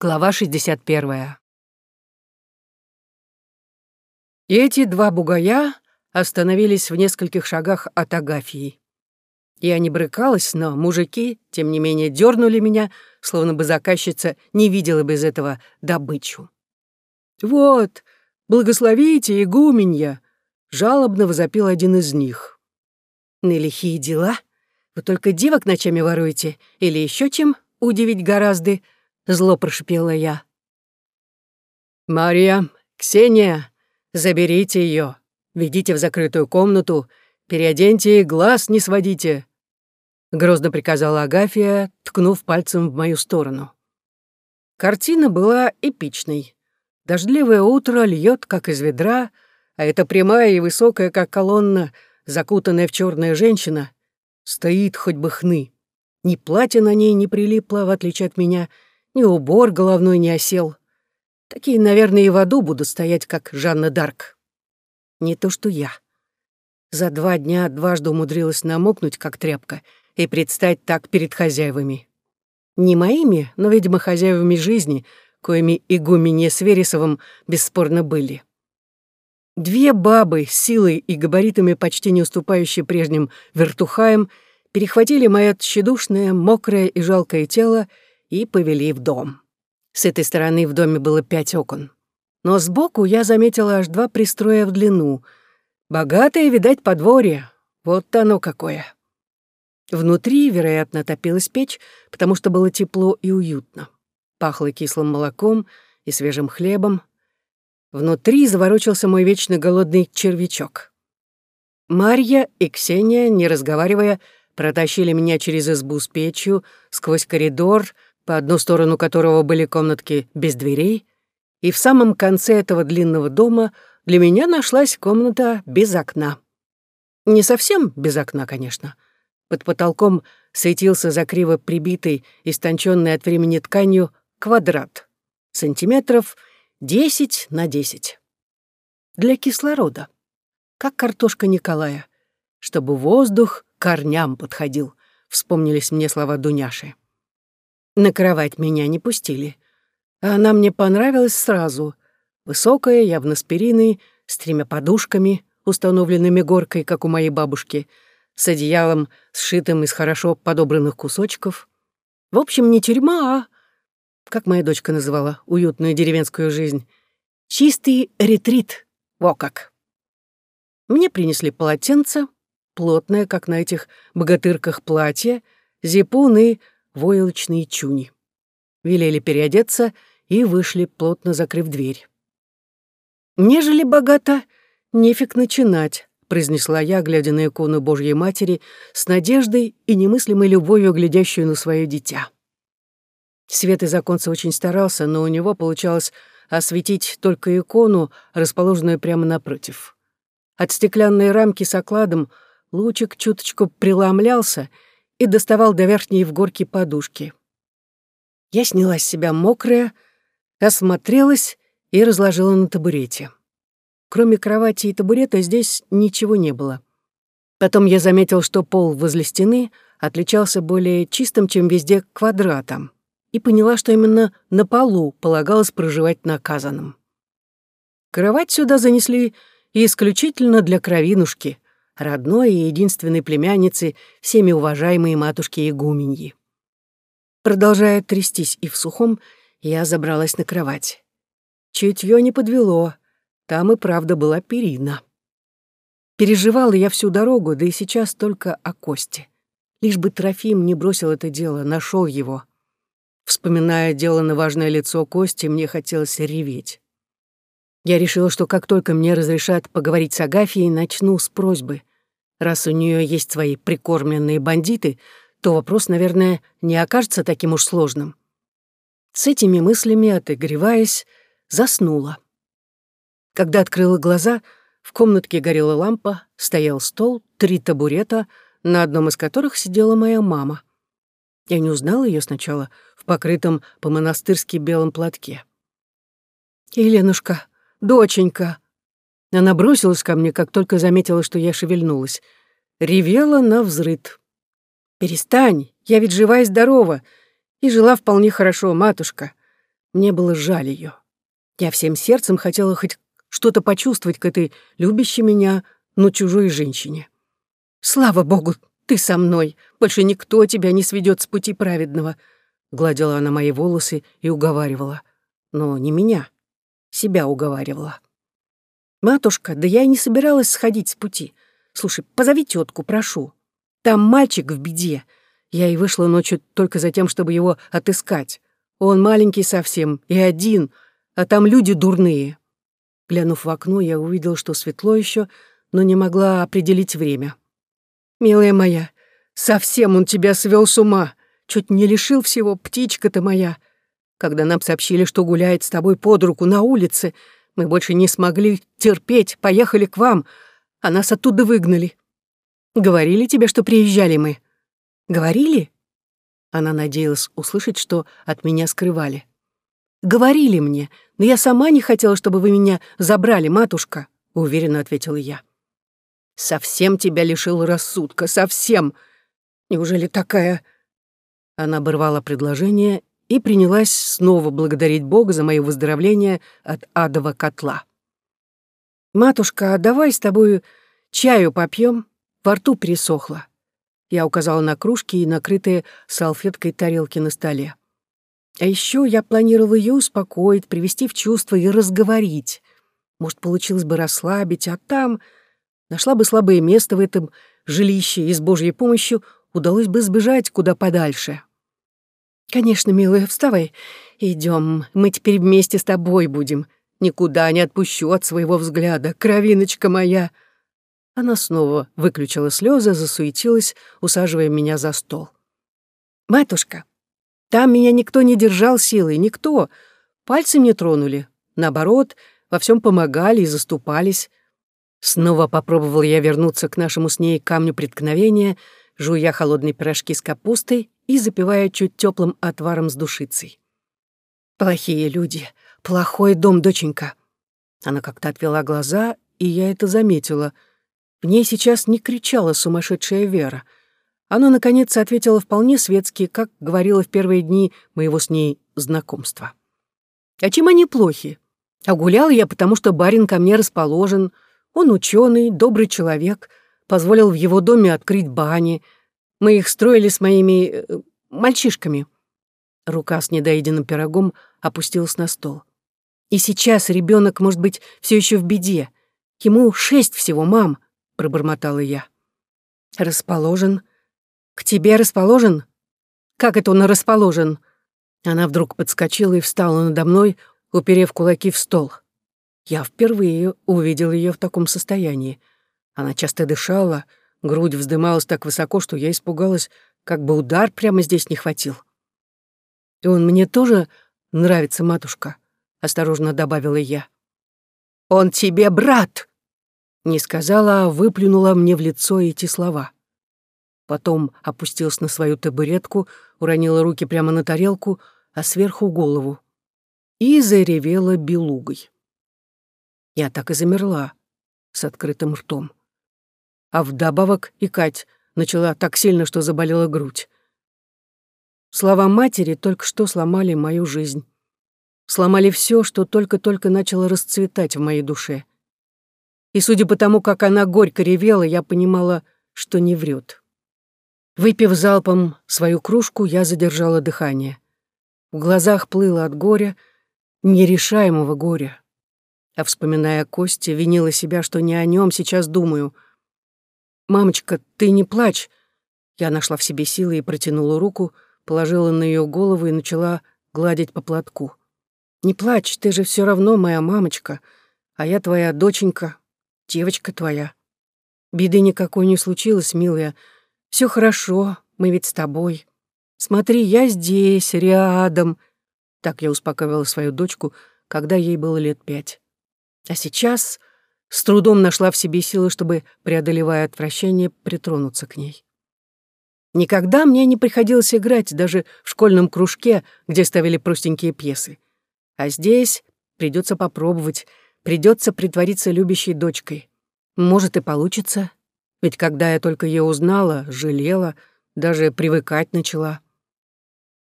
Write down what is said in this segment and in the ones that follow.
Глава 61. И эти два бугая остановились в нескольких шагах от Агафии. Я не брыкалась, но мужики, тем не менее, дернули меня, словно бы заказчица не видела без этого добычу. «Вот, благословите, игуменья!» — жалобно возопил один из них. «На лихие дела? Вы только девок ночами воруете? Или еще чем удивить гораздо?» Зло прошипела я. «Мария, Ксения, заберите ее, ведите в закрытую комнату, переоденьте и глаз не сводите», — грозно приказала Агафия, ткнув пальцем в мою сторону. Картина была эпичной. Дождливое утро льет, как из ведра, а эта прямая и высокая, как колонна, закутанная в черная женщина, стоит хоть бы хны. Ни платье на ней не прилипло, в отличие от меня — ни убор головной не осел. Такие, наверное, и в аду будут стоять, как Жанна Дарк. Не то что я. За два дня дважды умудрилась намокнуть, как тряпка, и предстать так перед хозяевами. Не моими, но, видимо, хозяевами жизни, коими игуменье с Вересовым бесспорно были. Две бабы, силой и габаритами почти не уступающие прежним вертухаем, перехватили мое тщедушное, мокрое и жалкое тело и повели в дом. С этой стороны в доме было пять окон. Но сбоку я заметила аж два пристроя в длину. Богатое, видать, подворье. Вот оно какое. Внутри, вероятно, топилась печь, потому что было тепло и уютно. Пахло кислым молоком и свежим хлебом. Внутри заворочился мой вечно голодный червячок. Марья и Ксения, не разговаривая, протащили меня через избу с печью, сквозь коридор — по одну сторону которого были комнатки без дверей, и в самом конце этого длинного дома для меня нашлась комната без окна. Не совсем без окна, конечно. Под потолком светился за криво прибитый, истонченный от времени тканью, квадрат. Сантиметров 10 на 10. Для кислорода. Как картошка Николая. Чтобы воздух корням подходил, вспомнились мне слова Дуняши. На кровать меня не пустили. А она мне понравилась сразу. Высокая, явно с периной, с тремя подушками, установленными горкой, как у моей бабушки, с одеялом, сшитым из хорошо подобранных кусочков. В общем, не тюрьма, а, как моя дочка называла, уютную деревенскую жизнь. Чистый ретрит. Во как. Мне принесли полотенце, плотное, как на этих богатырках платье, зипун и войлочные чуни. Велели переодеться и вышли, плотно закрыв дверь. «Нежели богато, нефиг начинать», — произнесла я, глядя на икону Божьей Матери, с надеждой и немыслимой любовью, глядящую на свое дитя. Свет из оконца очень старался, но у него получалось осветить только икону, расположенную прямо напротив. От стеклянной рамки с окладом лучик чуточку преломлялся — и доставал до верхней в горке подушки. Я сняла с себя мокрая, осмотрелась и разложила на табурете. Кроме кровати и табурета здесь ничего не было. Потом я заметил, что пол возле стены отличался более чистым, чем везде, квадратом, и поняла, что именно на полу полагалось проживать наказанным. Кровать сюда занесли исключительно для кровинушки — родной и единственной племянницы, всеми уважаемой матушки Игуменьи. Продолжая трястись и в сухом, я забралась на кровать. Чутьё не подвело, там и правда была перина. Переживала я всю дорогу, да и сейчас только о Косте. Лишь бы Трофим не бросил это дело, нашел его. Вспоминая дело на важное лицо Кости, мне хотелось реветь. Я решила, что как только мне разрешат поговорить с Агафией, начну с просьбы. Раз у нее есть свои прикормленные бандиты, то вопрос, наверное, не окажется таким уж сложным. С этими мыслями, отогреваясь, заснула. Когда открыла глаза, в комнатке горела лампа, стоял стол, три табурета, на одном из которых сидела моя мама. Я не узнала ее сначала в покрытом по-монастырски белом платке. «Еленушка, доченька!» Она бросилась ко мне, как только заметила, что я шевельнулась. Ревела на взрыд. «Перестань, я ведь жива и здорова, и жила вполне хорошо, матушка. Мне было жаль ее. Я всем сердцем хотела хоть что-то почувствовать к этой любящей меня, но чужой женщине. «Слава богу, ты со мной. Больше никто тебя не сведет с пути праведного», — гладила она мои волосы и уговаривала. Но не меня, себя уговаривала. «Матушка, да я и не собиралась сходить с пути. Слушай, позови тетку, прошу. Там мальчик в беде. Я и вышла ночью только за тем, чтобы его отыскать. Он маленький совсем и один, а там люди дурные». Глянув в окно, я увидела, что светло еще, но не могла определить время. «Милая моя, совсем он тебя свел с ума. Чуть не лишил всего, птичка-то моя. Когда нам сообщили, что гуляет с тобой под руку на улице, мы больше не смогли терпеть, поехали к вам, а нас оттуда выгнали. Говорили тебе, что приезжали мы? Говорили?» Она надеялась услышать, что от меня скрывали. «Говорили мне, но я сама не хотела, чтобы вы меня забрали, матушка», — уверенно ответила я. «Совсем тебя лишил рассудка, совсем! Неужели такая...» Она оборвала предложение и принялась снова благодарить Бога за мое выздоровление от адового котла. «Матушка, давай с тобой чаю попьем? Во рту пересохло». Я указала на кружки и накрытые салфеткой тарелки на столе. А еще я планировала ее успокоить, привести в чувство и разговорить. Может, получилось бы расслабить, а там нашла бы слабое место в этом жилище и с Божьей помощью удалось бы сбежать куда подальше. «Конечно, милая, вставай. Идем, мы теперь вместе с тобой будем. Никуда не отпущу от своего взгляда, кровиночка моя». Она снова выключила слезы, засуетилась, усаживая меня за стол. «Матушка, там меня никто не держал силой, никто. Пальцы мне тронули. Наоборот, во всем помогали и заступались. Снова попробовал я вернуться к нашему с ней камню преткновения, жуя холодные пирожки с капустой и запивая чуть теплым отваром с душицей. «Плохие люди, плохой дом, доченька». Она как-то отвела глаза, и я это заметила. В ней сейчас не кричала сумасшедшая Вера — она, наконец, ответила вполне светски, как говорила в первые дни моего с ней знакомства. «А чем они плохи? А гулял я, потому что барин ко мне расположен. Он ученый, добрый человек, позволил в его доме открыть бани. Мы их строили с моими... Э, мальчишками». Рука с недоеденным пирогом опустилась на стол. «И сейчас ребенок может быть все еще в беде. Ему шесть всего, мам», — пробормотала я. «Расположен», «К тебе расположен?» «Как это он расположен?» Она вдруг подскочила и встала надо мной, уперев кулаки в стол. Я впервые увидел ее в таком состоянии. Она часто дышала, грудь вздымалась так высоко, что я испугалась, как бы удар прямо здесь не хватил. «И он мне тоже нравится, матушка», — осторожно добавила я. «Он тебе брат!» Не сказала, а выплюнула мне в лицо эти слова потом опустилась на свою табуретку, уронила руки прямо на тарелку, а сверху голову. И заревела белугой. Я так и замерла с открытым ртом. А вдобавок и Кать начала так сильно, что заболела грудь. Слова матери только что сломали мою жизнь. Сломали все, что только-только начало расцветать в моей душе. И судя по тому, как она горько ревела, я понимала, что не врет. Выпив залпом свою кружку, я задержала дыхание. В глазах плыло от горя, нерешаемого горя. А вспоминая Кости, винила себя, что не о нем сейчас думаю. «Мамочка, ты не плачь!» Я нашла в себе силы и протянула руку, положила на ее голову и начала гладить по платку. «Не плачь, ты же все равно моя мамочка, а я твоя доченька, девочка твоя. Беды никакой не случилось, милая, — все хорошо, мы ведь с тобой. Смотри, я здесь, рядом. Так я успокаивала свою дочку, когда ей было лет пять. А сейчас с трудом нашла в себе силы, чтобы, преодолевая отвращение, притронуться к ней. Никогда мне не приходилось играть даже в школьном кружке, где ставили простенькие пьесы. А здесь придется попробовать, придется притвориться любящей дочкой. Может, и получится. Ведь когда я только ее узнала, жалела, даже привыкать начала.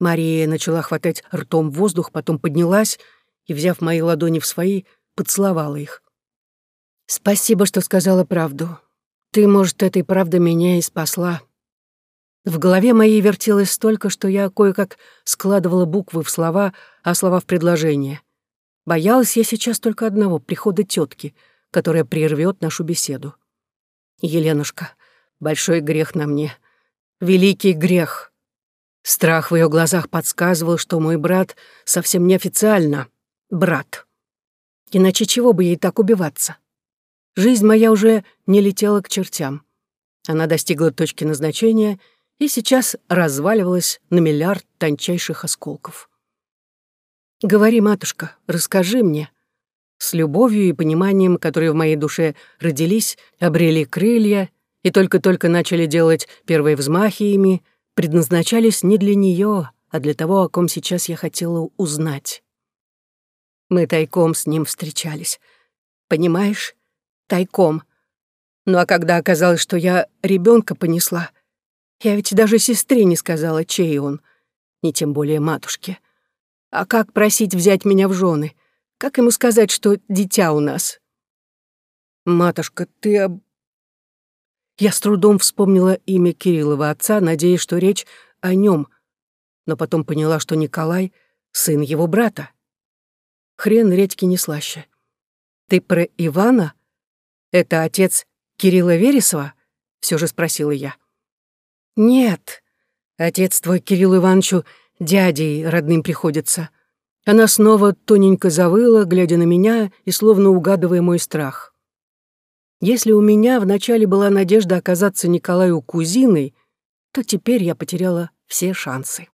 Мария начала хватать ртом воздух, потом поднялась и, взяв мои ладони в свои, поцеловала их. «Спасибо, что сказала правду. Ты, может, этой правдой меня и спасла». В голове моей вертелось столько, что я кое-как складывала буквы в слова, а слова в предложения. Боялась я сейчас только одного — прихода тетки, которая прервет нашу беседу. Еленушка, большой грех на мне. Великий грех. Страх в ее глазах подсказывал, что мой брат совсем неофициально брат. Иначе чего бы ей так убиваться? Жизнь моя уже не летела к чертям. Она достигла точки назначения и сейчас разваливалась на миллиард тончайших осколков. «Говори, матушка, расскажи мне». С любовью и пониманием, которые в моей душе родились, обрели крылья и только-только начали делать первые взмахи ими, предназначались не для нее, а для того, о ком сейчас я хотела узнать. Мы тайком с ним встречались. Понимаешь? Тайком. Ну а когда оказалось, что я ребенка понесла, я ведь даже сестре не сказала, чей он, ни тем более матушке. А как просить взять меня в жены? Как ему сказать, что дитя у нас? Матушка, ты об... Я с трудом вспомнила имя Кириллова отца, надеясь, что речь о нем, но потом поняла, что Николай — сын его брата. Хрен редьки не слаще. Ты про Ивана? Это отец Кирилла Вересова? Все же спросила я. Нет, отец твой Кириллу Ивановичу дядей родным приходится. Она снова тоненько завыла, глядя на меня и словно угадывая мой страх. Если у меня вначале была надежда оказаться Николаю кузиной, то теперь я потеряла все шансы.